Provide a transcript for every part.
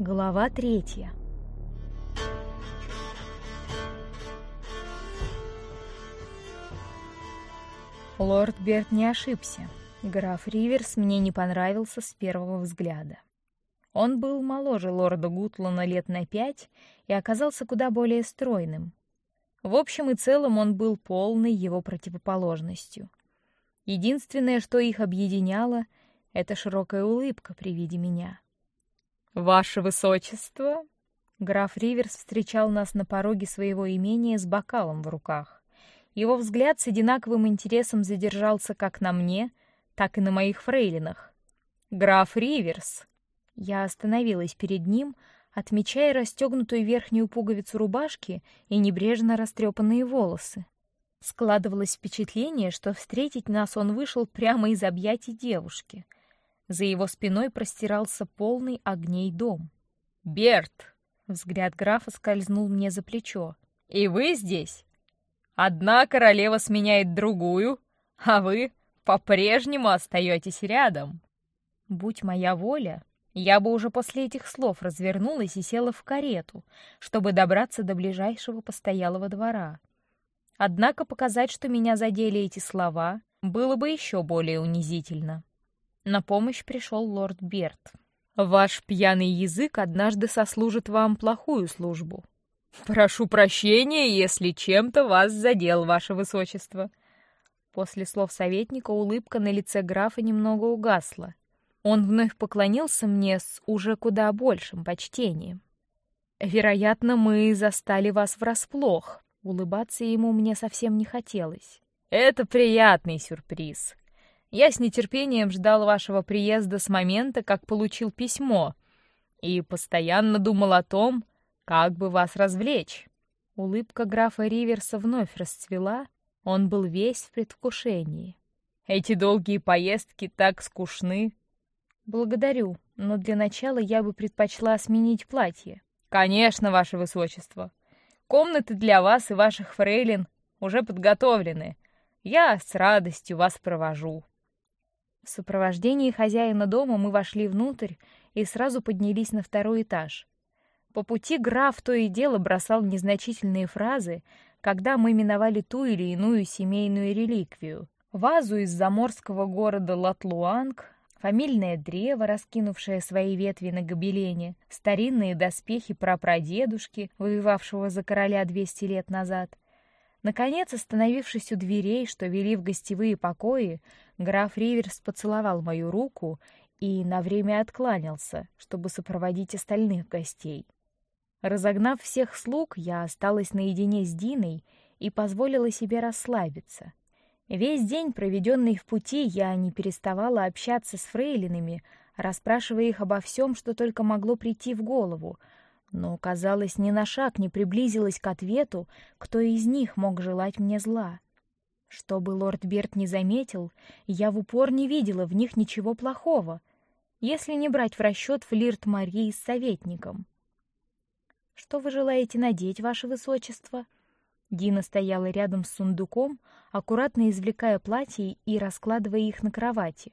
Глава третья. Лорд Берт не ошибся. Граф Риверс мне не понравился с первого взгляда. Он был моложе лорда Гутлана лет на пять и оказался куда более стройным. В общем и целом он был полной его противоположностью. Единственное, что их объединяло, это широкая улыбка при виде меня. Ваше высочество, граф Риверс встречал нас на пороге своего имения с бокалом в руках. Его взгляд с одинаковым интересом задержался как на мне, так и на моих фрейлинах. Граф Риверс. Я остановилась перед ним, отмечая расстегнутую верхнюю пуговицу рубашки и небрежно растрепанные волосы. Складывалось впечатление, что встретить нас он вышел прямо из объятий девушки. За его спиной простирался полный огней дом. Берт, взгляд графа скользнул мне за плечо. И вы здесь? Одна королева сменяет другую, а вы по-прежнему остаетесь рядом. Будь моя воля, я бы уже после этих слов развернулась и села в карету, чтобы добраться до ближайшего постоялого двора. Однако показать, что меня задели эти слова, было бы еще более унизительно. На помощь пришел лорд Берт. Ваш пьяный язык однажды сослужит вам плохую службу. Прошу прощения, если чем-то вас задел, ваше высочество. После слов советника улыбка на лице графа немного угасла. Он вновь поклонился мне с уже куда большим почтением. Вероятно, мы застали вас врасплох. Улыбаться ему мне совсем не хотелось. Это приятный сюрприз. Я с нетерпением ждал вашего приезда с момента, как получил письмо, и постоянно думал о том, как бы вас развлечь. Улыбка графа Риверса вновь расцвела, он был весь в предвкушении. Эти долгие поездки так скучны. Благодарю, но для начала я бы предпочла сменить платье. Конечно, ваше высочество. Комнаты для вас и ваших фрейлин уже подготовлены. Я с радостью вас провожу. В сопровождении хозяина дома мы вошли внутрь и сразу поднялись на второй этаж. По пути граф то и дело бросал незначительные фразы, когда мы миновали ту или иную семейную реликвию: вазу из заморского города Латлуанг, фамильное древо, раскинувшее свои ветви на гобелене, старинные доспехи прапрадедушки, воевавшего за короля 200 лет назад, Наконец, остановившись у дверей, что вели в гостевые покои, граф Риверс поцеловал мою руку и на время откланялся, чтобы сопроводить остальных гостей. Разогнав всех слуг, я осталась наедине с Диной и позволила себе расслабиться. Весь день, проведенный в пути, я не переставала общаться с фрейлинами, расспрашивая их обо всем, что только могло прийти в голову, но, казалось, ни на шаг не приблизилась к ответу, кто из них мог желать мне зла. Чтобы лорд Берт не заметил, я в упор не видела в них ничего плохого, если не брать в расчет флирт Марии с советником. Что вы желаете надеть, ваше высочество? Дина стояла рядом с сундуком, аккуратно извлекая платья и раскладывая их на кровати.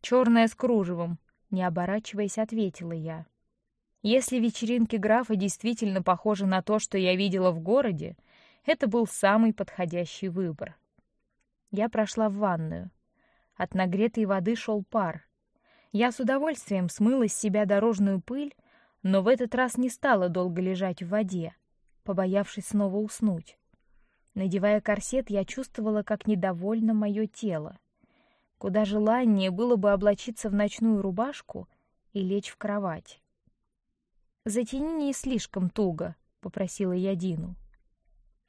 Черное с кружевом, не оборачиваясь, ответила я. Если вечеринки графа действительно похожи на то, что я видела в городе, это был самый подходящий выбор. Я прошла в ванную. От нагретой воды шел пар. Я с удовольствием смыла с себя дорожную пыль, но в этот раз не стала долго лежать в воде, побоявшись снова уснуть. Надевая корсет, я чувствовала, как недовольно мое тело. Куда желаннее было бы облачиться в ночную рубашку и лечь в кровать. Затяни не слишком туго, попросила я Дину.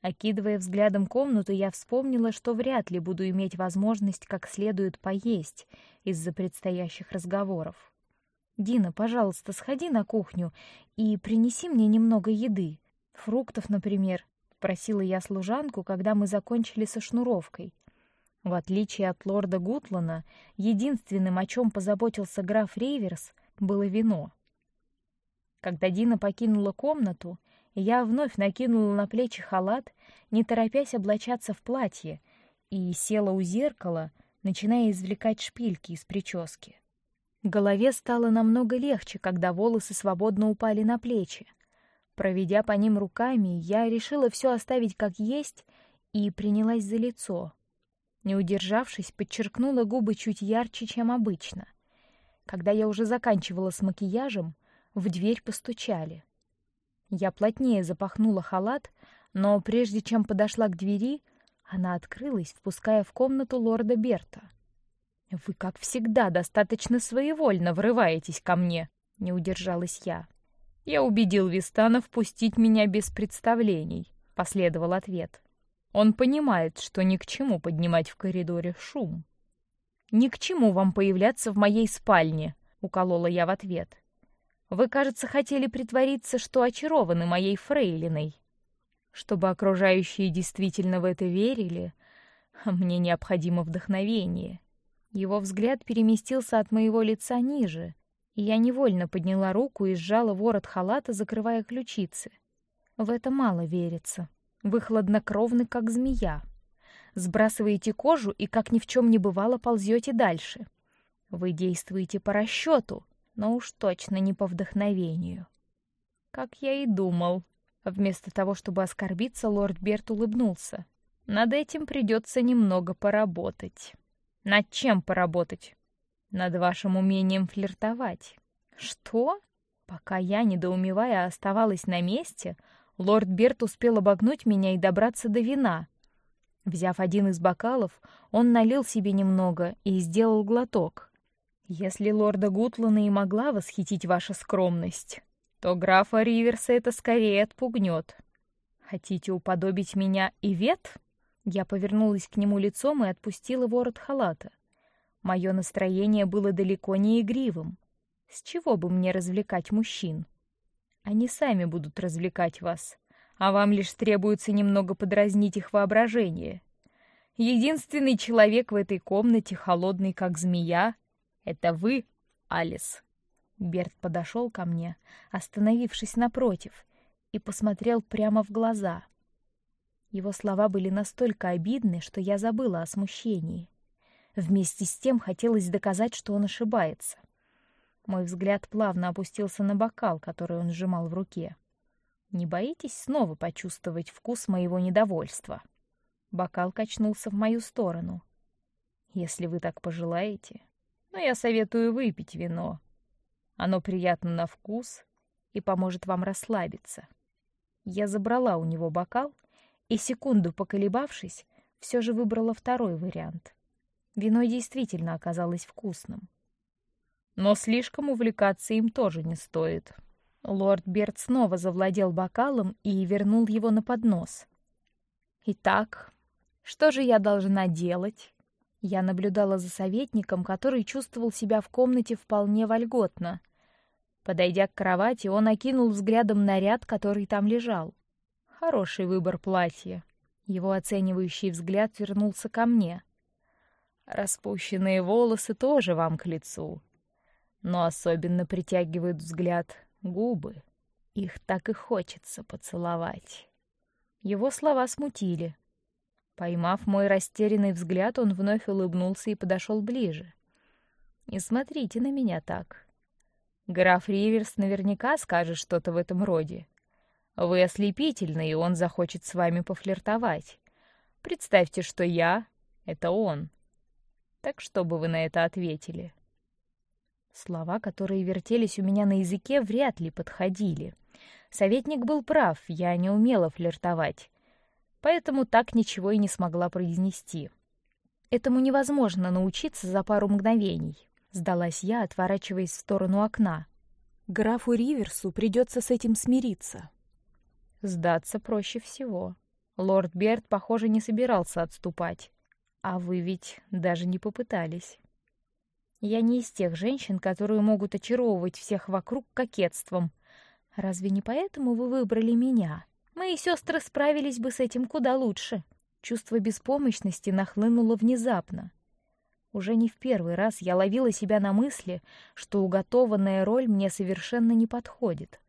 Окидывая взглядом комнату, я вспомнила, что вряд ли буду иметь возможность как следует поесть из-за предстоящих разговоров. Дина, пожалуйста, сходи на кухню и принеси мне немного еды, фруктов, например, просила я служанку, когда мы закончили со шнуровкой. В отличие от лорда Гутлана, единственным, о чем позаботился граф Рейверс, было вино. Когда Дина покинула комнату, я вновь накинула на плечи халат, не торопясь облачаться в платье, и села у зеркала, начиная извлекать шпильки из прически. Голове стало намного легче, когда волосы свободно упали на плечи. Проведя по ним руками, я решила все оставить как есть и принялась за лицо. Не удержавшись, подчеркнула губы чуть ярче, чем обычно. Когда я уже заканчивала с макияжем, в дверь постучали. Я плотнее запахнула халат, но прежде чем подошла к двери, она открылась, впуская в комнату лорда Берта. Вы, как всегда, достаточно своевольно врываетесь ко мне, не удержалась я. Я убедил Вистана впустить меня без представлений, последовал ответ. Он понимает, что ни к чему поднимать в коридоре шум. Ни к чему вам появляться в моей спальне, уколола я в ответ. Вы, кажется, хотели притвориться, что очарованы моей фрейлиной. Чтобы окружающие действительно в это верили, мне необходимо вдохновение. Его взгляд переместился от моего лица ниже, и я невольно подняла руку и сжала ворот халата, закрывая ключицы. В это мало верится. Вы хладнокровны, как змея. Сбрасываете кожу и, как ни в чем не бывало, ползете дальше. Вы действуете по расчету, но уж точно не по вдохновению. Как я и думал. Вместо того, чтобы оскорбиться, лорд Берт улыбнулся. Над этим придется немного поработать. Над чем поработать? Над вашим умением флиртовать. Что? Пока я, недоумевая, оставалась на месте, лорд Берт успел обогнуть меня и добраться до вина. Взяв один из бокалов, он налил себе немного и сделал глоток. Если лорда Гутлана и могла восхитить ваша скромность, то графа Риверса это скорее отпугнет. Хотите уподобить меня и вет? Я повернулась к нему лицом и отпустила ворот халата. Мое настроение было далеко не игривым. С чего бы мне развлекать мужчин? Они сами будут развлекать вас, а вам лишь требуется немного подразнить их воображение. Единственный человек в этой комнате, холодный как змея, это вы, Алис. Берт подошел ко мне, остановившись напротив, и посмотрел прямо в глаза. Его слова были настолько обидны, что я забыла о смущении. Вместе с тем хотелось доказать, что он ошибается. Мой взгляд плавно опустился на бокал, который он сжимал в руке. Не боитесь снова почувствовать вкус моего недовольства? Бокал качнулся в мою сторону. Если вы так пожелаете, но я советую выпить вино. Оно приятно на вкус и поможет вам расслабиться. Я забрала у него бокал и секунду поколебавшись, все же выбрала второй вариант. Вино действительно оказалось вкусным. Но слишком увлекаться им тоже не стоит. Лорд Берт снова завладел бокалом и вернул его на поднос. Итак, что же я должна делать? Я наблюдала за советником, который чувствовал себя в комнате вполне вольготно. Подойдя к кровати, он окинул взглядом наряд, который там лежал. Хороший выбор платья. Его оценивающий взгляд вернулся ко мне. Распущенные волосы тоже вам к лицу, но особенно притягивают взгляд губы. Их так и хочется поцеловать. Его слова смутили. Поймав мой растерянный взгляд, он вновь улыбнулся и подошел ближе. Не смотрите на меня так. Граф Риверс наверняка скажет что-то в этом роде. Вы ослепительны, и он захочет с вами пофлиртовать. Представьте, что я — это он. Так что бы вы на это ответили? Слова, которые вертелись у меня на языке, вряд ли подходили. Советник был прав, я не умела флиртовать, поэтому так ничего и не смогла произнести. Этому невозможно научиться за пару мгновений. Сдалась я, отворачиваясь в сторону окна. Графу Риверсу придется с этим смириться. Сдаться проще всего. Лорд Берт, похоже, не собирался отступать. А вы ведь даже не попытались. Я не из тех женщин, которые могут очаровывать всех вокруг кокетством. Разве не поэтому вы выбрали меня? Мои сестры справились бы с этим куда лучше. Чувство беспомощности нахлынуло внезапно. Уже не в первый раз я ловила себя на мысли, что уготованная роль мне совершенно не подходит.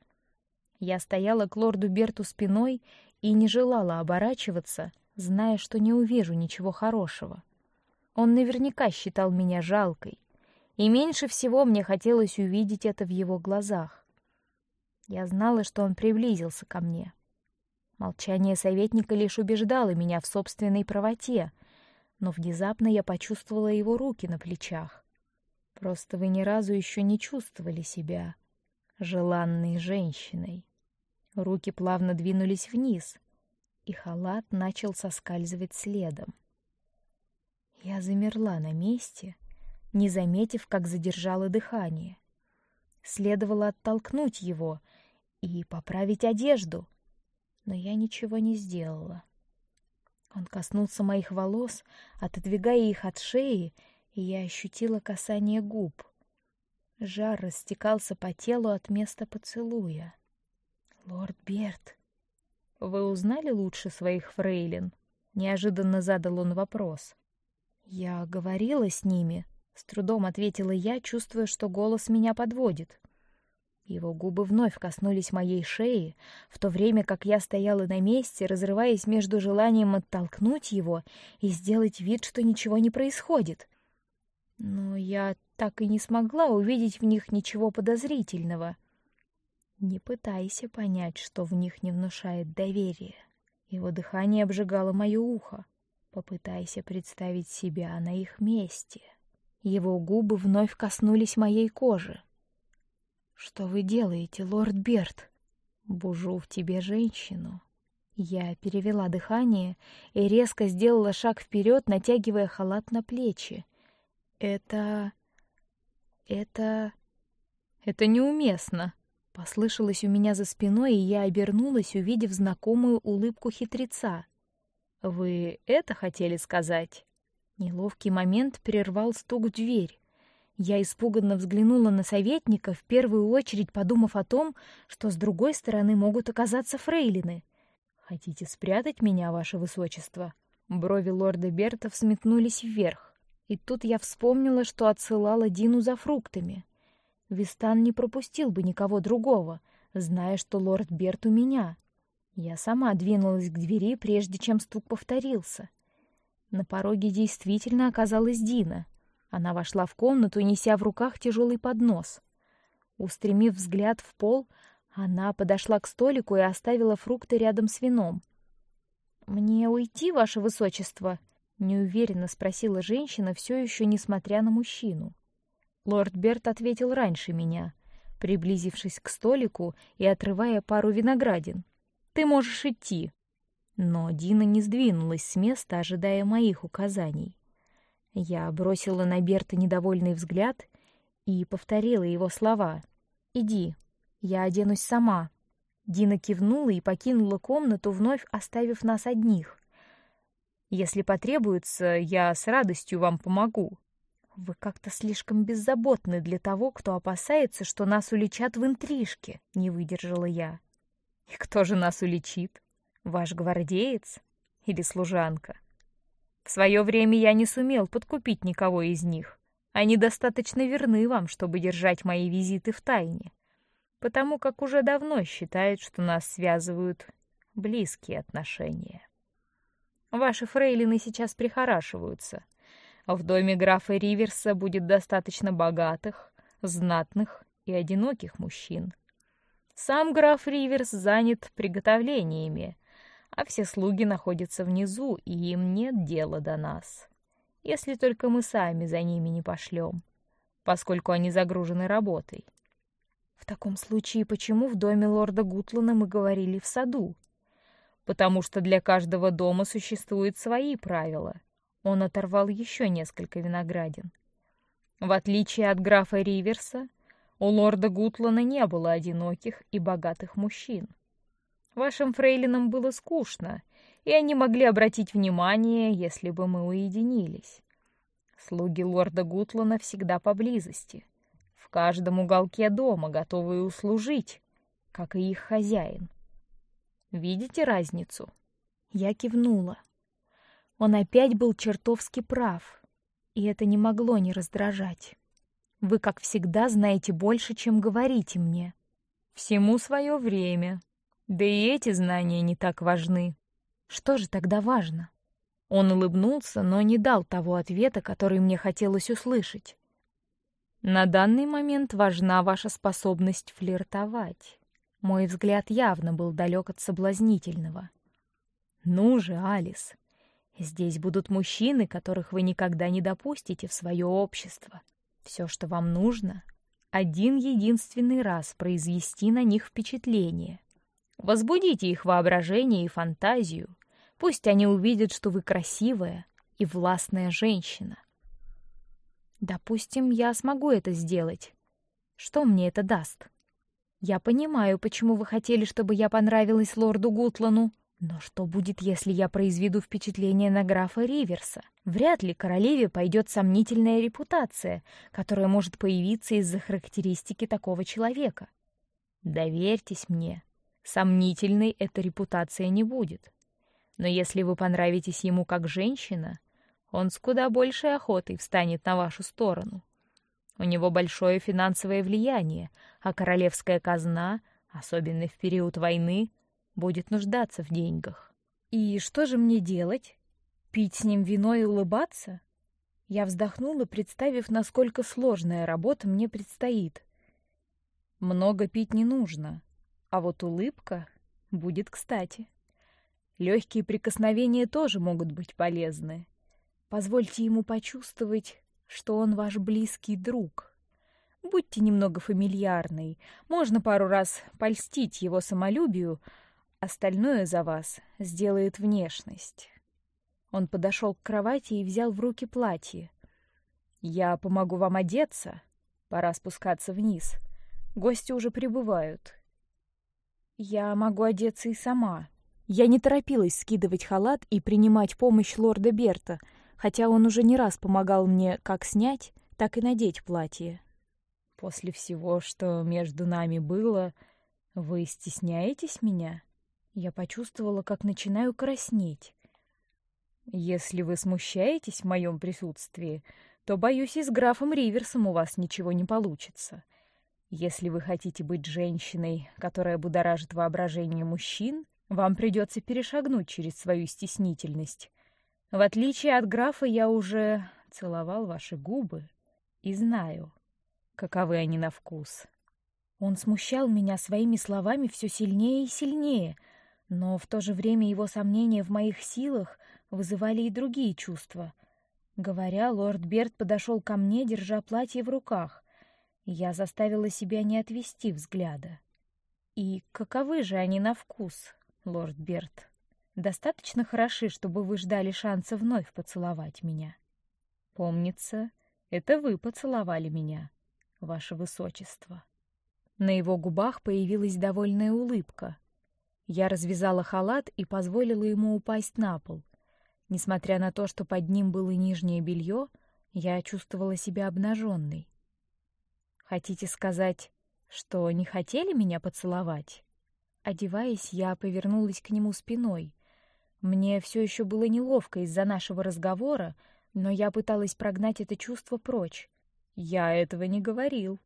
Я стояла к лорду Берту спиной и не желала оборачиваться, зная, что не увижу ничего хорошего. Он наверняка считал меня жалкой, и меньше всего мне хотелось увидеть это в его глазах. Я знала, что он приблизился ко мне. Молчание советника лишь убеждало меня в собственной правоте, но внезапно я почувствовала его руки на плечах. Просто вы ни разу еще не чувствовали себя желанной женщиной. Руки плавно двинулись вниз, и халат начал соскальзывать следом. Я замерла на месте, не заметив, как задержала дыхание. Следовало оттолкнуть его и поправить одежду, но я ничего не сделала. Он коснулся моих волос, отодвигая их от шеи, и я ощутила касание губ. Жар растекался по телу от места поцелуя. Лорд Берт, вы узнали лучше своих фрейлин? Неожиданно задал он вопрос. Я говорила с ними, с трудом ответила я, чувствуя, что голос меня подводит. Его губы вновь коснулись моей шеи, в то время как я стояла на месте, разрываясь между желанием оттолкнуть его и сделать вид, что ничего не происходит. Но я так и не смогла увидеть в них ничего подозрительного. Не пытайся понять, что в них не внушает доверия. Его дыхание обжигало мое ухо. Попытайся представить себя на их месте. Его губы вновь коснулись моей кожи. Что вы делаете, лорд Берт? Бужу в тебе женщину. Я перевела дыхание и резко сделала шаг вперед, натягивая халат на плечи. Это... это... это неуместно. Послышалось у меня за спиной, и я обернулась, увидев знакомую улыбку хитреца. Вы это хотели сказать? Неловкий момент прервал стук в дверь. Я испуганно взглянула на советника, в первую очередь подумав о том, что с другой стороны могут оказаться фрейлины. Хотите спрятать меня, ваше высочество? Брови лорда Берта взметнулись вверх, и тут я вспомнила, что отсылала Дину за фруктами. Вистан не пропустил бы никого другого, зная, что лорд Берт у меня. Я сама двинулась к двери, прежде чем стук повторился. На пороге действительно оказалась Дина. Она вошла в комнату, неся в руках тяжелый поднос. Устремив взгляд в пол, она подошла к столику и оставила фрукты рядом с вином. Мне уйти, ваше высочество? неуверенно спросила женщина, все еще несмотря на мужчину. Лорд Берт ответил раньше меня, приблизившись к столику и отрывая пару виноградин. Ты можешь идти. Но Дина не сдвинулась с места, ожидая моих указаний. Я бросила на Берта недовольный взгляд и повторила его слова: "Иди, я оденусь сама". Дина кивнула и покинула комнату, вновь оставив нас одних. Если потребуется, я с радостью вам помогу. Вы как-то слишком беззаботны для того, кто опасается, что нас уличат в интрижке. Не выдержала я. И кто же нас уличит? Ваш гвардеец или служанка? В свое время я не сумел подкупить никого из них. Они достаточно верны вам, чтобы держать мои визиты в тайне, потому как уже давно считают, что нас связывают близкие отношения. Ваши фрейлины сейчас прихорашиваются. В доме графа Риверса будет достаточно богатых, знатных и одиноких мужчин. Сам граф Риверс занят приготовлениями, а все слуги находятся внизу, и им нет дела до нас. Если только мы сами за ними не пошлем, поскольку они загружены работой. В таком случае, почему в доме лорда Гутлана мы говорили в саду? Потому что для каждого дома существуют свои правила. Он оторвал еще несколько виноградин. В отличие от графа Риверса, у лорда Гутлана не было одиноких и богатых мужчин. Вашим фрейлинам было скучно, и они могли обратить внимание, если бы мы уединились. Слуги лорда Гутлана всегда поблизости, в каждом уголке дома, готовые услужить, как и их хозяин. Видите разницу? Я кивнула. Он опять был чертовски прав, и это не могло не раздражать. Вы, как всегда, знаете больше, чем говорите мне. Всему свое время, да и эти знания не так важны. Что же тогда важно? Он улыбнулся, но не дал того ответа, который мне хотелось услышать. На данный момент важна ваша способность флиртовать. Мой взгляд явно был далек от соблазнительного. Ну же, Алис, здесь будут мужчины, которых вы никогда не допустите в свое общество. Все, что вам нужно, один единственный раз произвести на них впечатление. Возбудите их воображение и фантазию. Пусть они увидят, что вы красивая и властная женщина. Допустим, я смогу это сделать. Что мне это даст? Я понимаю, почему вы хотели, чтобы я понравилась лорду Гутлану. Но что будет, если я произведу впечатление на графа Риверса? Вряд ли королеве пойдет сомнительная репутация, которая может появиться из-за характеристики такого человека. Доверьтесь мне, сомнительной эта репутация не будет. Но если вы понравитесь ему как женщина, он с куда большей охотой встанет на вашу сторону. У него большое финансовое влияние, а королевская казна, особенно в период войны, будет нуждаться в деньгах. И что же мне делать? Пить с ним вино и улыбаться? Я вздохнула, представив, насколько сложная работа мне предстоит. Много пить не нужно, а вот улыбка будет кстати. Легкие прикосновения тоже могут быть полезны. Позвольте ему почувствовать, что он ваш близкий друг. Будьте немного фамильярной. Можно пару раз польстить его самолюбию, остальное за вас сделает внешность. Он подошел к кровати и взял в руки платье. Я помогу вам одеться. Пора спускаться вниз. Гости уже прибывают. Я могу одеться и сама. Я не торопилась скидывать халат и принимать помощь лорда Берта — хотя он уже не раз помогал мне как снять, так и надеть платье. После всего, что между нами было, вы стесняетесь меня? Я почувствовала, как начинаю краснеть. Если вы смущаетесь в моем присутствии, то боюсь, и с графом Риверсом у вас ничего не получится. Если вы хотите быть женщиной, которая будоражит воображение мужчин, вам придется перешагнуть через свою стеснительность в отличие от графа, я уже целовал ваши губы и знаю, каковы они на вкус. Он смущал меня своими словами все сильнее и сильнее, но в то же время его сомнения в моих силах вызывали и другие чувства. Говоря, лорд Берт подошел ко мне, держа платье в руках. Я заставила себя не отвести взгляда. И каковы же они на вкус, лорд Берт? достаточно хороши, чтобы вы ждали шанса вновь поцеловать меня. Помнится, это вы поцеловали меня, ваше высочество. На его губах появилась довольная улыбка. Я развязала халат и позволила ему упасть на пол. Несмотря на то, что под ним было нижнее белье, я чувствовала себя обнаженной. Хотите сказать, что не хотели меня поцеловать? Одеваясь, я повернулась к нему спиной, мне все еще было неловко из-за нашего разговора, но я пыталась прогнать это чувство прочь. Я этого не говорил.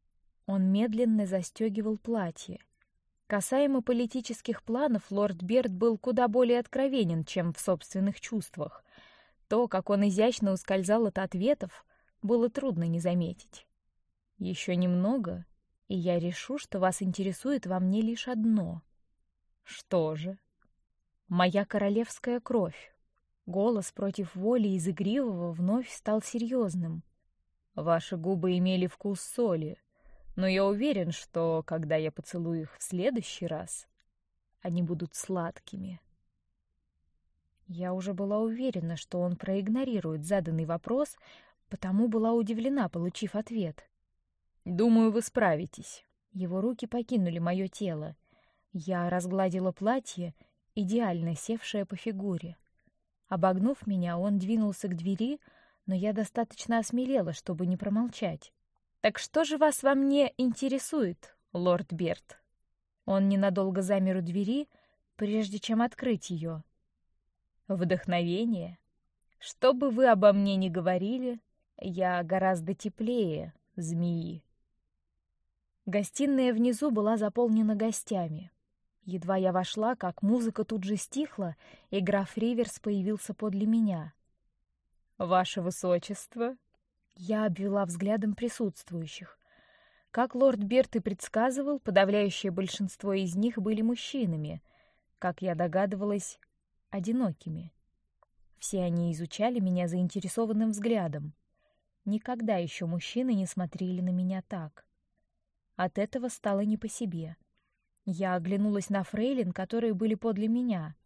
Он медленно застегивал платье. Касаемо политических планов, лорд Берт был куда более откровенен, чем в собственных чувствах. То, как он изящно ускользал от ответов, было трудно не заметить. Еще немного, и я решу, что вас интересует во мне лишь одно. Что же? Моя королевская кровь. Голос против воли из игривого вновь стал серьезным. Ваши губы имели вкус соли, но я уверен, что когда я поцелую их в следующий раз, они будут сладкими. Я уже была уверена, что он проигнорирует заданный вопрос, потому была удивлена, получив ответ. Думаю, вы справитесь. Его руки покинули мое тело. Я разгладила платье идеально севшая по фигуре. Обогнув меня, он двинулся к двери, но я достаточно осмелела, чтобы не промолчать. Так что же вас во мне интересует, лорд Берт? Он ненадолго замер у двери, прежде чем открыть ее. Вдохновение. Что бы вы обо мне ни говорили, я гораздо теплее змеи. Гостиная внизу была заполнена гостями. Едва я вошла, как музыка тут же стихла, и граф Риверс появился подле меня. Ваше высочество, Я обвела взглядом присутствующих. Как лорд Берт и предсказывал, подавляющее большинство из них были мужчинами, как я догадывалась, одинокими. Все они изучали меня заинтересованным взглядом. Никогда еще мужчины не смотрели на меня так. От этого стало не по себе. Я оглянулась на фрейлин, которые были подле меня.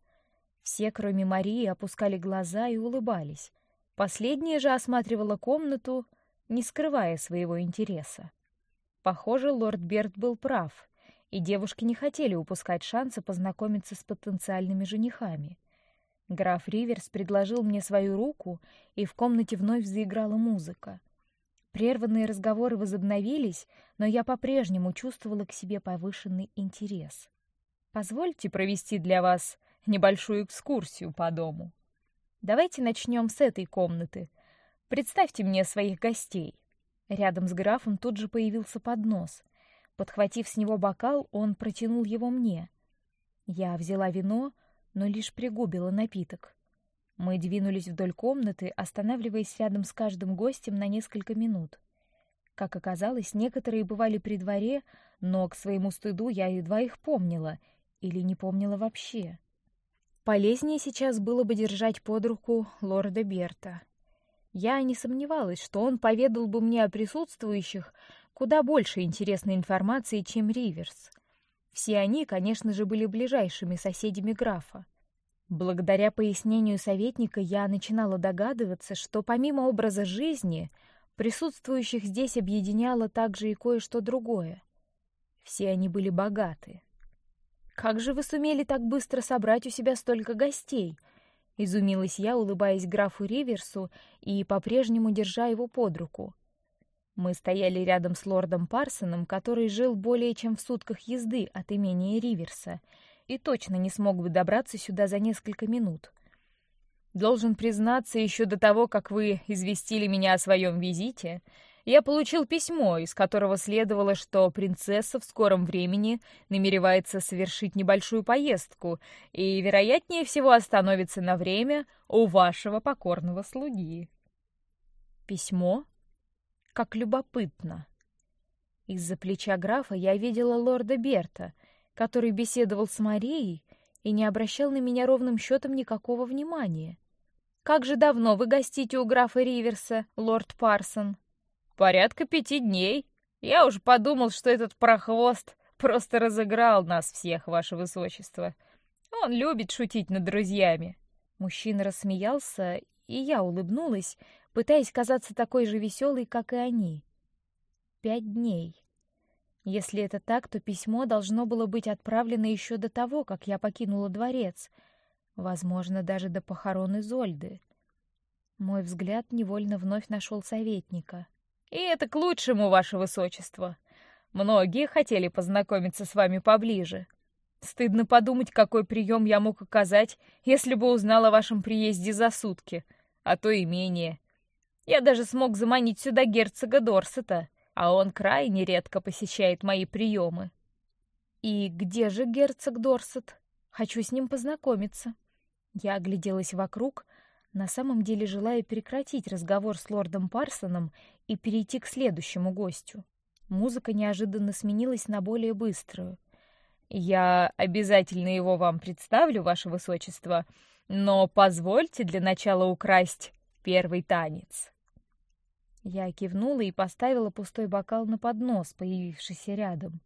Все, кроме Марии, опускали глаза и улыбались. Последняя же осматривала комнату, не скрывая своего интереса. Похоже, лорд Берт был прав, и девушки не хотели упускать шанса познакомиться с потенциальными женихами. Граф Риверс предложил мне свою руку, и в комнате вновь заиграла музыка. Прерванные разговоры возобновились, но я по-прежнему чувствовала к себе повышенный интерес. Позвольте провести для вас небольшую экскурсию по дому. Давайте начнем с этой комнаты. Представьте мне своих гостей. Рядом с графом тут же появился поднос. Подхватив с него бокал, он протянул его мне. Я взяла вино, но лишь пригубила напиток. Мы двинулись вдоль комнаты, останавливаясь рядом с каждым гостем на несколько минут. Как оказалось, некоторые бывали при дворе, но к своему стыду я едва их помнила или не помнила вообще. Полезнее сейчас было бы держать под руку лорда Берта. Я не сомневалась, что он поведал бы мне о присутствующих куда больше интересной информации, чем Риверс. Все они, конечно же, были ближайшими соседями графа. Благодаря пояснению советника я начинала догадываться, что помимо образа жизни присутствующих здесь объединяло также и кое-что другое. Все они были богаты. Как же вы сумели так быстро собрать у себя столько гостей? Изумилась я, улыбаясь графу Риверсу и по-прежнему держа его под руку. Мы стояли рядом с лордом Парсоном, который жил более чем в сутках езды от имения Риверса и точно не смог бы добраться сюда за несколько минут. Должен признаться, еще до того, как вы известили меня о своем визите, я получил письмо, из которого следовало, что принцесса в скором времени намеревается совершить небольшую поездку и, вероятнее всего, остановится на время у вашего покорного слуги. Письмо? Как любопытно. Из-за плеча графа я видела лорда Берта, который беседовал с Марией и не обращал на меня ровным счетом никакого внимания. Как же давно вы гостите у графа Риверса, лорд Парсон? Порядка пяти дней. Я уж подумал, что этот прохвост просто разыграл нас всех, ваше высочество. Он любит шутить над друзьями. Мужчина рассмеялся, и я улыбнулась, пытаясь казаться такой же веселой, как и они. Пять дней. Если это так, то письмо должно было быть отправлено еще до того, как я покинула дворец, возможно, даже до похорон Изольды. Мой взгляд невольно вновь нашел советника. И это к лучшему, ваше высочество. Многие хотели познакомиться с вами поближе. Стыдно подумать, какой прием я мог оказать, если бы узнал о вашем приезде за сутки, а то и менее. Я даже смог заманить сюда герцога Дорсета, а он крайне редко посещает мои приемы. И где же герцог Дорсет? Хочу с ним познакомиться. Я огляделась вокруг, на самом деле желая прекратить разговор с лордом Парсоном и перейти к следующему гостю. Музыка неожиданно сменилась на более быструю. Я обязательно его вам представлю, ваше высочество, но позвольте для начала украсть первый танец. Я кивнула и поставила пустой бокал на поднос, появившийся рядом.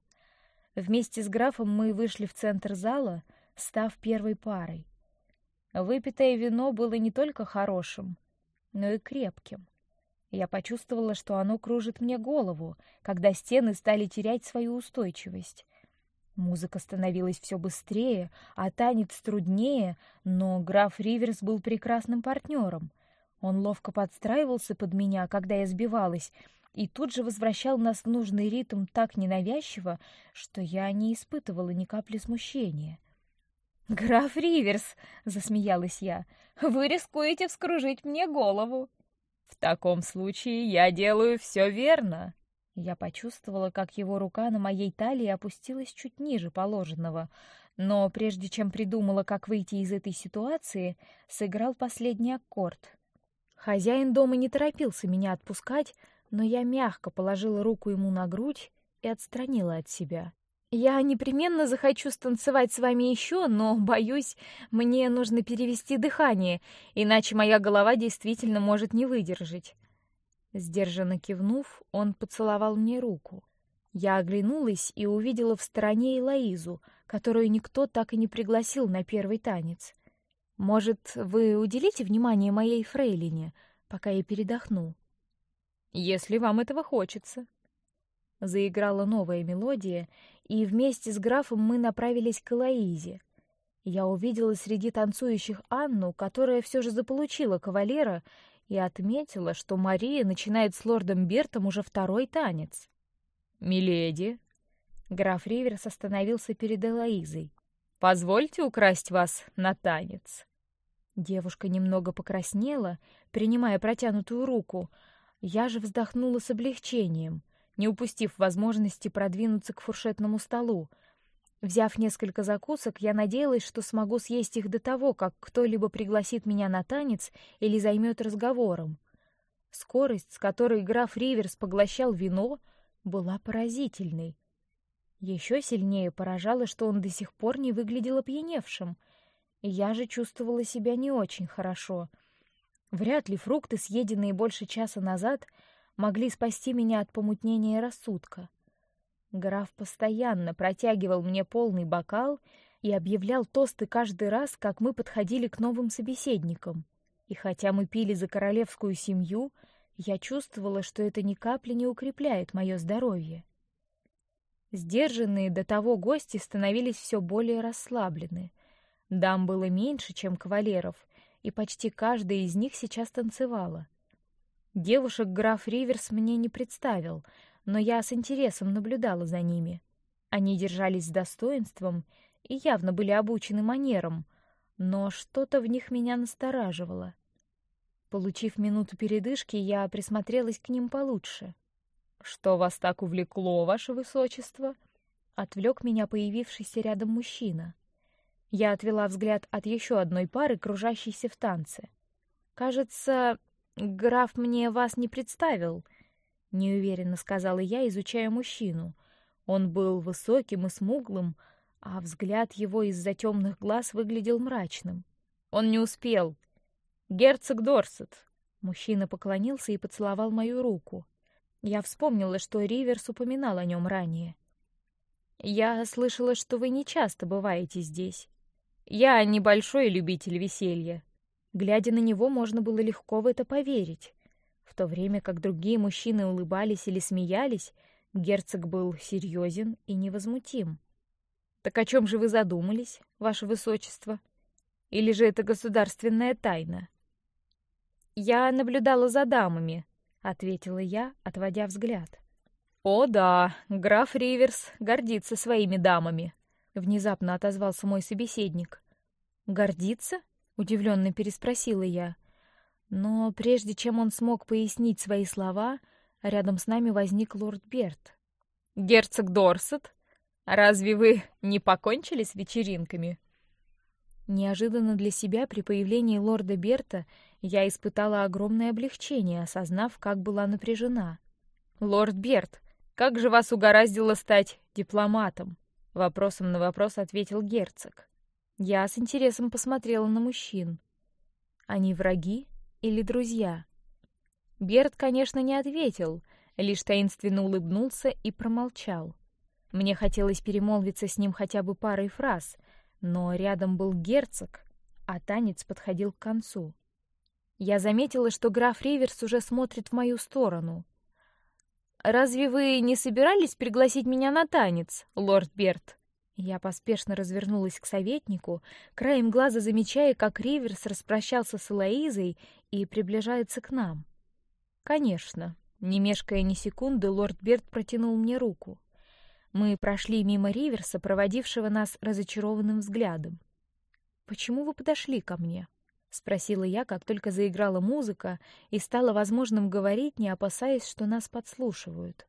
Вместе с графом мы вышли в центр зала, став первой парой. Выпитое вино было не только хорошим, но и крепким. Я почувствовала, что оно кружит мне голову, когда стены стали терять свою устойчивость. Музыка становилась все быстрее, а танец труднее, но граф Риверс был прекрасным партнером. Он ловко подстраивался под меня, когда я сбивалась, и тут же возвращал нас в нужный ритм так ненавязчиво, что я не испытывала ни капли смущения. «Граф Риверс!» — засмеялась я. «Вы рискуете вскружить мне голову!» «В таком случае я делаю все верно!» Я почувствовала, как его рука на моей талии опустилась чуть ниже положенного, но прежде чем придумала, как выйти из этой ситуации, сыграл последний аккорд. Хозяин дома не торопился меня отпускать, но я мягко положила руку ему на грудь и отстранила от себя. Я непременно захочу станцевать с вами еще, но боюсь, мне нужно перевести дыхание, иначе моя голова действительно может не выдержать. Сдержанно кивнув, он поцеловал мне руку. Я оглянулась и увидела в стороне Элоизу, которую никто так и не пригласил на первый танец. Может, вы уделите внимание моей фрейлине, пока я передохну? Если вам этого хочется. Заиграла новая мелодия, и вместе с графом мы направились к Элоизе. Я увидела среди танцующих Анну, которая все же заполучила кавалера, и отметила, что Мария начинает с лордом Бертом уже второй танец. Миледи, граф Риверс остановился перед Элоизой. Позвольте украсть вас на танец. Девушка немного покраснела, принимая протянутую руку. Я же вздохнула с облегчением не упустив возможности продвинуться к фуршетному столу. Взяв несколько закусок, я надеялась, что смогу съесть их до того, как кто-либо пригласит меня на танец или займет разговором. Скорость, с которой граф Риверс поглощал вино, была поразительной. Еще сильнее поражало, что он до сих пор не выглядел опьяневшим. Я же чувствовала себя не очень хорошо. Вряд ли фрукты, съеденные больше часа назад, могли спасти меня от помутнения рассудка. Граф постоянно протягивал мне полный бокал и объявлял тосты каждый раз, как мы подходили к новым собеседникам. И хотя мы пили за королевскую семью, я чувствовала, что это ни капли не укрепляет мое здоровье. Сдержанные до того гости становились все более расслаблены. Дам было меньше, чем кавалеров, и почти каждая из них сейчас танцевала. Девушек граф Риверс мне не представил, но я с интересом наблюдала за ними. Они держались с достоинством и явно были обучены манерам, но что-то в них меня настораживало. Получив минуту передышки, я присмотрелась к ним получше. Что вас так увлекло, ваше высочество? Отвлек меня появившийся рядом мужчина. Я отвела взгляд от еще одной пары, кружащейся в танце. Кажется, Граф мне вас не представил, неуверенно сказала я, изучая мужчину. Он был высоким и смуглым, а взгляд его из-за темных глаз выглядел мрачным. Он не успел. Герцог Дорсет. Мужчина поклонился и поцеловал мою руку. Я вспомнила, что Риверс упоминал о нем ранее. Я слышала, что вы не часто бываете здесь. Я небольшой любитель веселья, Глядя на него, можно было легко в это поверить. В то время как другие мужчины улыбались или смеялись, герцог был серьезен и невозмутим. Так о чем же вы задумались, ваше высочество? Или же это государственная тайна? Я наблюдала за дамами, ответила я, отводя взгляд. О да, граф Риверс гордится своими дамами. Внезапно отозвался мой собеседник. Гордится? удивленно переспросила я. Но прежде чем он смог пояснить свои слова, рядом с нами возник лорд Берт. Герцог Дорсет, разве вы не покончили с вечеринками? Неожиданно для себя при появлении лорда Берта я испытала огромное облегчение, осознав, как была напряжена. Лорд Берт, как же вас угораздило стать дипломатом? Вопросом на вопрос ответил герцог. Я с интересом посмотрела на мужчин. Они враги или друзья? Берт, конечно, не ответил, лишь таинственно улыбнулся и промолчал. Мне хотелось перемолвиться с ним хотя бы парой фраз, но рядом был герцог, а танец подходил к концу. Я заметила, что граф Риверс уже смотрит в мою сторону. Разве вы не собирались пригласить меня на танец, лорд Берт? Я поспешно развернулась к советнику, краем глаза замечая, как Риверс распрощался с Элоизой и приближается к нам. Конечно, не мешкая ни секунды, лорд Берт протянул мне руку. Мы прошли мимо Риверса, проводившего нас разочарованным взглядом. Почему вы подошли ко мне? Спросила я, как только заиграла музыка и стало возможным говорить, не опасаясь, что нас подслушивают.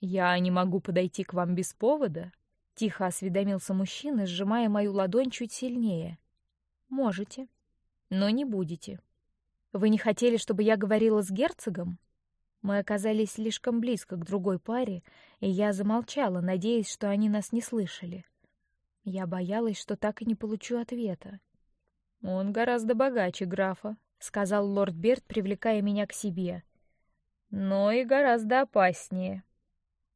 Я не могу подойти к вам без повода, Тихо осведомился мужчина, сжимая мою ладонь чуть сильнее. Можете, но не будете. Вы не хотели, чтобы я говорила с герцогом? Мы оказались слишком близко к другой паре, и я замолчала, надеясь, что они нас не слышали. Я боялась, что так и не получу ответа. Он гораздо богаче графа, сказал лорд Берт, привлекая меня к себе. Но и гораздо опаснее.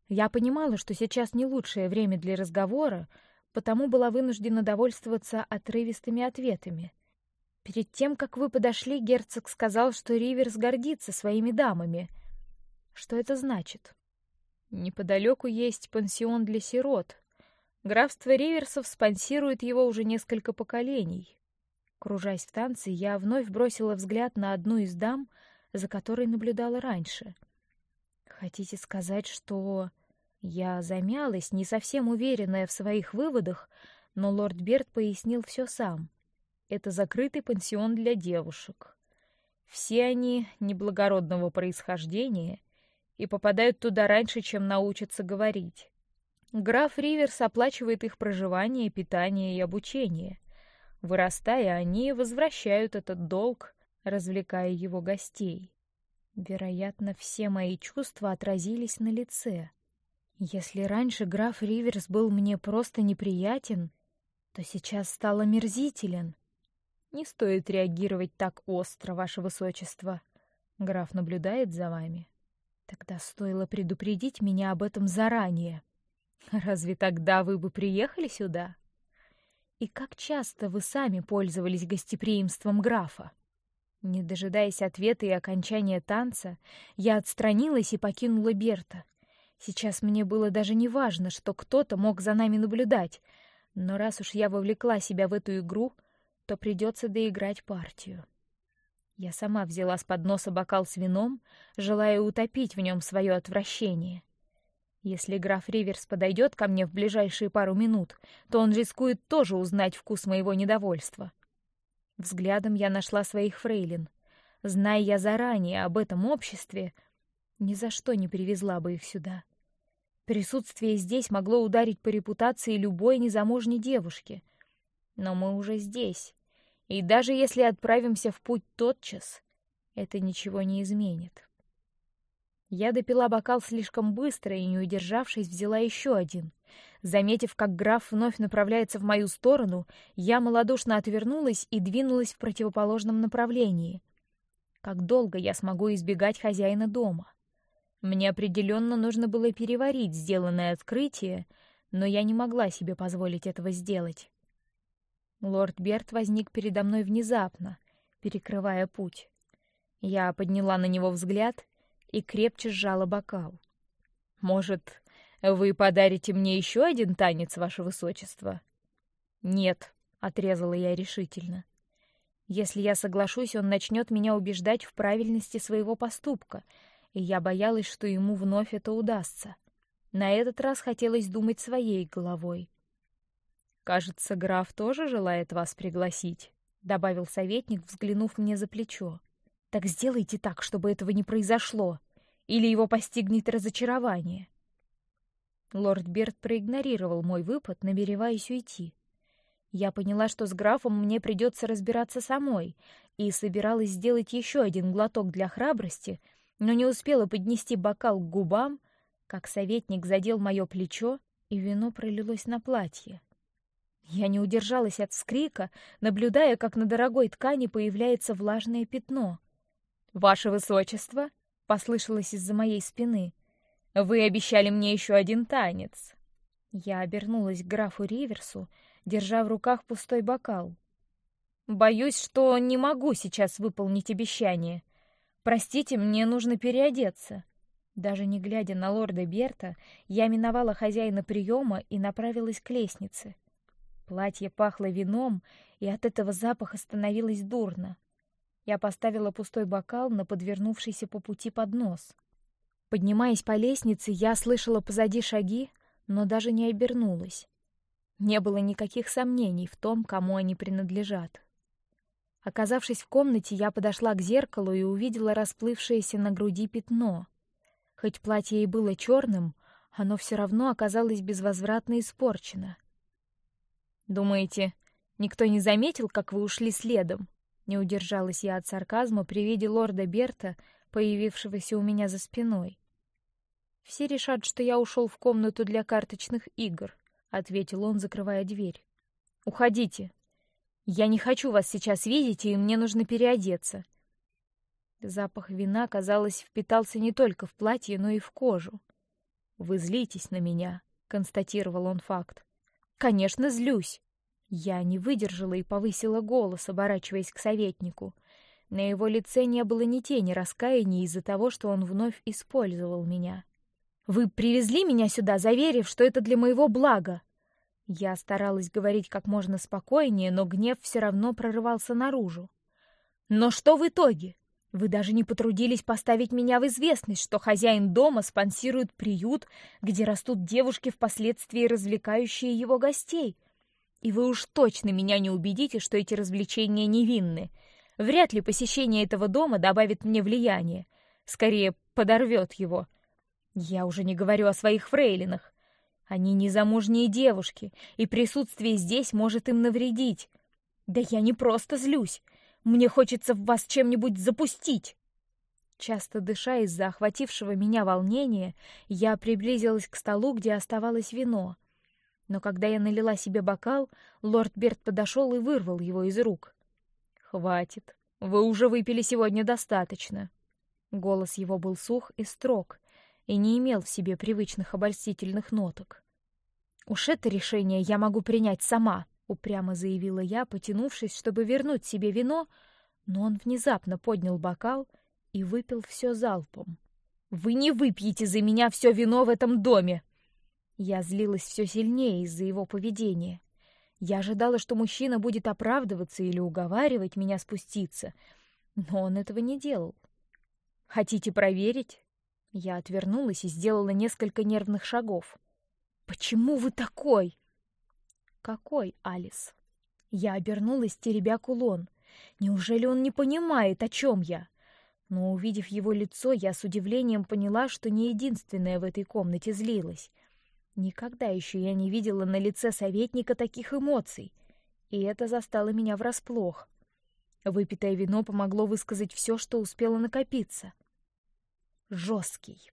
Я понимала, что сейчас не лучшее время для разговора, потому была вынуждена довольствоваться отрывистыми ответами. Перед тем, как вы подошли, герцог сказал, что Риверс гордится своими дамами. Что это значит? Неподалеку есть пансион для сирот. Графство Риверсов спонсирует его уже несколько поколений. Кружась в танце, я вновь бросила взгляд на одну из дам, за которой наблюдала раньше. Хотите сказать, что я замялась, не совсем уверенная в своих выводах, но лорд Берт пояснил все сам. Это закрытый пансион для девушек. Все они неблагородного происхождения и попадают туда раньше, чем научатся говорить. Граф Риверс оплачивает их проживание, питание и обучение. Вырастая, они возвращают этот долг, развлекая его гостей. Вероятно, все мои чувства отразились на лице. Если раньше граф Риверс был мне просто неприятен, то сейчас стал омерзителен. Не стоит реагировать так остро, ваше высочество. Граф наблюдает за вами. Тогда стоило предупредить меня об этом заранее. Разве тогда вы бы приехали сюда? И как часто вы сами пользовались гостеприимством графа? Не дожидаясь ответа и окончания танца, я отстранилась и покинула Берта. Сейчас мне было даже не важно, что кто-то мог за нами наблюдать, но раз уж я вовлекла себя в эту игру, то придется доиграть партию. Я сама взяла с подноса бокал с вином, желая утопить в нем свое отвращение. Если граф Риверс подойдет ко мне в ближайшие пару минут, то он рискует тоже узнать вкус моего недовольства. Взглядом я нашла своих фрейлин. Зная я заранее об этом обществе, ни за что не привезла бы их сюда. Присутствие здесь могло ударить по репутации любой незамужней девушки. Но мы уже здесь, и даже если отправимся в путь тотчас, это ничего не изменит. Я допила бокал слишком быстро и, не удержавшись, взяла еще один. Заметив, как граф вновь направляется в мою сторону, я малодушно отвернулась и двинулась в противоположном направлении. Как долго я смогу избегать хозяина дома? Мне определенно нужно было переварить сделанное открытие, но я не могла себе позволить этого сделать. Лорд Берт возник передо мной внезапно, перекрывая путь. Я подняла на него взгляд и крепче сжала бокал. Может, вы подарите мне еще один танец, ваше высочество? Нет, отрезала я решительно. Если я соглашусь, он начнет меня убеждать в правильности своего поступка, и я боялась, что ему вновь это удастся. На этот раз хотелось думать своей головой. Кажется, граф тоже желает вас пригласить, добавил советник, взглянув мне за плечо. Так сделайте так, чтобы этого не произошло, или его постигнет разочарование. Лорд Берт проигнорировал мой выпад, намереваясь уйти. Я поняла, что с графом мне придется разбираться самой, и собиралась сделать еще один глоток для храбрости, но не успела поднести бокал к губам, как советник задел мое плечо, и вино пролилось на платье. Я не удержалась от вскрика, наблюдая, как на дорогой ткани появляется влажное пятно. Ваше высочество, послышалось из-за моей спины. Вы обещали мне еще один танец. Я обернулась к графу Риверсу, держа в руках пустой бокал. Боюсь, что не могу сейчас выполнить обещание. Простите, мне нужно переодеться. Даже не глядя на лорда Берта, я миновала хозяина приема и направилась к лестнице. Платье пахло вином, и от этого запаха становилось дурно. Я поставила пустой бокал на подвернувшийся по пути поднос. Поднимаясь по лестнице, я слышала позади шаги, но даже не обернулась. Не было никаких сомнений в том, кому они принадлежат. Оказавшись в комнате, я подошла к зеркалу и увидела расплывшееся на груди пятно. Хоть платье и было черным, оно все равно оказалось безвозвратно испорчено. Думаете, никто не заметил, как вы ушли следом? Не удержалась я от сарказма при виде лорда Берта, появившегося у меня за спиной. Все решат, что я ушел в комнату для карточных игр, ответил он, закрывая дверь. Уходите. Я не хочу вас сейчас видеть, и мне нужно переодеться. Запах вина, казалось, впитался не только в платье, но и в кожу. Вы злитесь на меня, констатировал он факт. Конечно, злюсь. Я не выдержала и повысила голос, оборачиваясь к советнику. На его лице не было ни тени раскаяния из-за того, что он вновь использовал меня. Вы привезли меня сюда, заверив, что это для моего блага. Я старалась говорить как можно спокойнее, но гнев все равно прорывался наружу. Но что в итоге? Вы даже не потрудились поставить меня в известность, что хозяин дома спонсирует приют, где растут девушки, впоследствии развлекающие его гостей. И вы уж точно меня не убедите, что эти развлечения невинны. Вряд ли посещение этого дома добавит мне влияния. Скорее, подорвет его. Я уже не говорю о своих фрейлинах. Они незамужние девушки, и присутствие здесь может им навредить. Да я не просто злюсь. Мне хочется в вас чем-нибудь запустить. Часто дыша из-за охватившего меня волнения, я приблизилась к столу, где оставалось вино. Но когда я налила себе бокал, лорд Берт подошел и вырвал его из рук. Хватит, вы уже выпили сегодня достаточно. Голос его был сух и строг, и не имел в себе привычных обольстительных ноток. Уж это решение я могу принять сама упрямо заявила я, потянувшись, чтобы вернуть себе вино, но он внезапно поднял бокал и выпил все залпом. Вы не выпьете за меня все вино в этом доме. Я злилась все сильнее из-за его поведения. Я ожидала, что мужчина будет оправдываться или уговаривать меня спуститься, но он этого не делал. Хотите проверить? Я отвернулась и сделала несколько нервных шагов. Почему вы такой? Какой, Алис? Я обернулась, теребя кулон. Неужели он не понимает, о чем я? Но увидев его лицо, я с удивлением поняла, что не единственная в этой комнате злилась. Никогда еще я не видела на лице советника таких эмоций, и это застало меня врасплох. Выпитое вино помогло высказать все, что успело накопиться. Жесткий,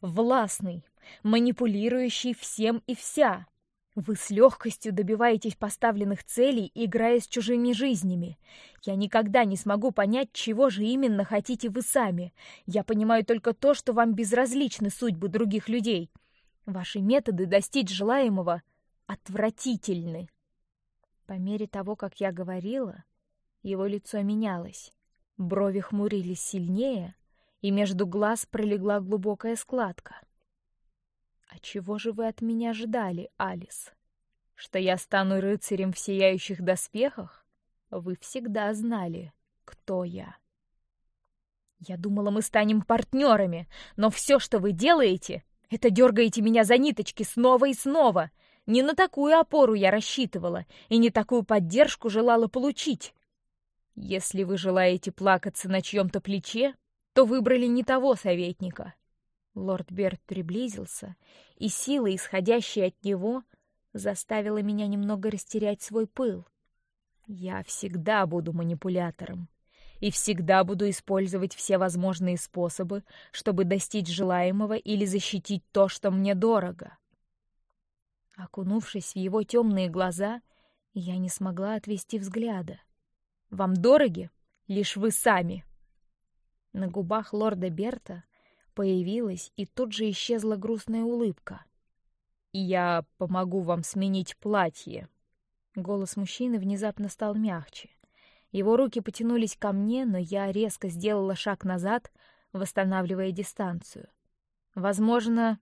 властный, манипулирующий всем и вся. Вы с легкостью добиваетесь поставленных целей, играя с чужими жизнями. Я никогда не смогу понять, чего же именно хотите вы сами. Я понимаю только то, что вам безразличны судьбы других людей. Ваши методы достичь желаемого отвратительны. По мере того, как я говорила, его лицо менялось. Брови хмурились сильнее, и между глаз пролегла глубокая складка. А чего же вы от меня ждали, Алис? Что я стану рыцарем в сияющих доспехах? Вы всегда знали, кто я. Я думала, мы станем партнерами, но все, что вы делаете, это дергаете меня за ниточки снова и снова. Не на такую опору я рассчитывала и не такую поддержку желала получить. Если вы желаете плакаться на чьем-то плече, то выбрали не того советника. Лорд Берт приблизился, и сила, исходящая от него, заставила меня немного растерять свой пыл. Я всегда буду манипулятором и всегда буду использовать все возможные способы, чтобы достичь желаемого или защитить то, что мне дорого. Окунувшись в его темные глаза, я не смогла отвести взгляда. Вам дороги лишь вы сами. На губах лорда Берта появилась и тут же исчезла грустная улыбка. «Я помогу вам сменить платье». Голос мужчины внезапно стал мягче. Его руки потянулись ко мне, но я резко сделала шаг назад, восстанавливая дистанцию. Возможно,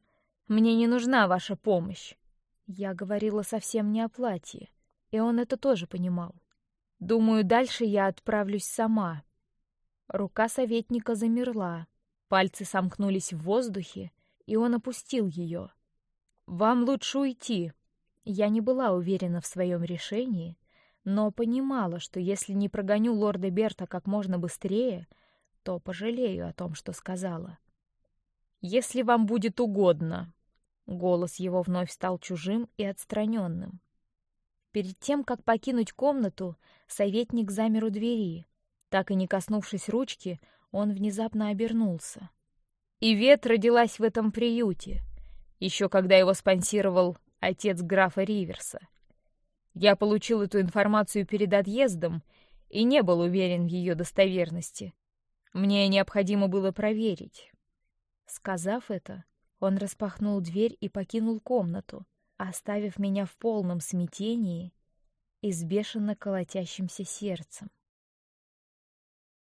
мне не нужна ваша помощь. Я говорила совсем не о платье, и он это тоже понимал. Думаю, дальше я отправлюсь сама. Рука советника замерла, Пальцы сомкнулись в воздухе, и он опустил ее. Вам лучше уйти. Я не была уверена в своем решении, но понимала, что если не прогоню лорда Берта как можно быстрее, то пожалею о том, что сказала. Если вам будет угодно. Голос его вновь стал чужим и отстраненным. Перед тем, как покинуть комнату, советник замер у двери. Так и не коснувшись ручки, он внезапно обернулся. И Вет родилась в этом приюте, еще когда его спонсировал отец графа Риверса. Я получил эту информацию перед отъездом и не был уверен в ее достоверности. Мне необходимо было проверить. Сказав это, он распахнул дверь и покинул комнату, оставив меня в полном смятении и с бешено колотящимся сердцем.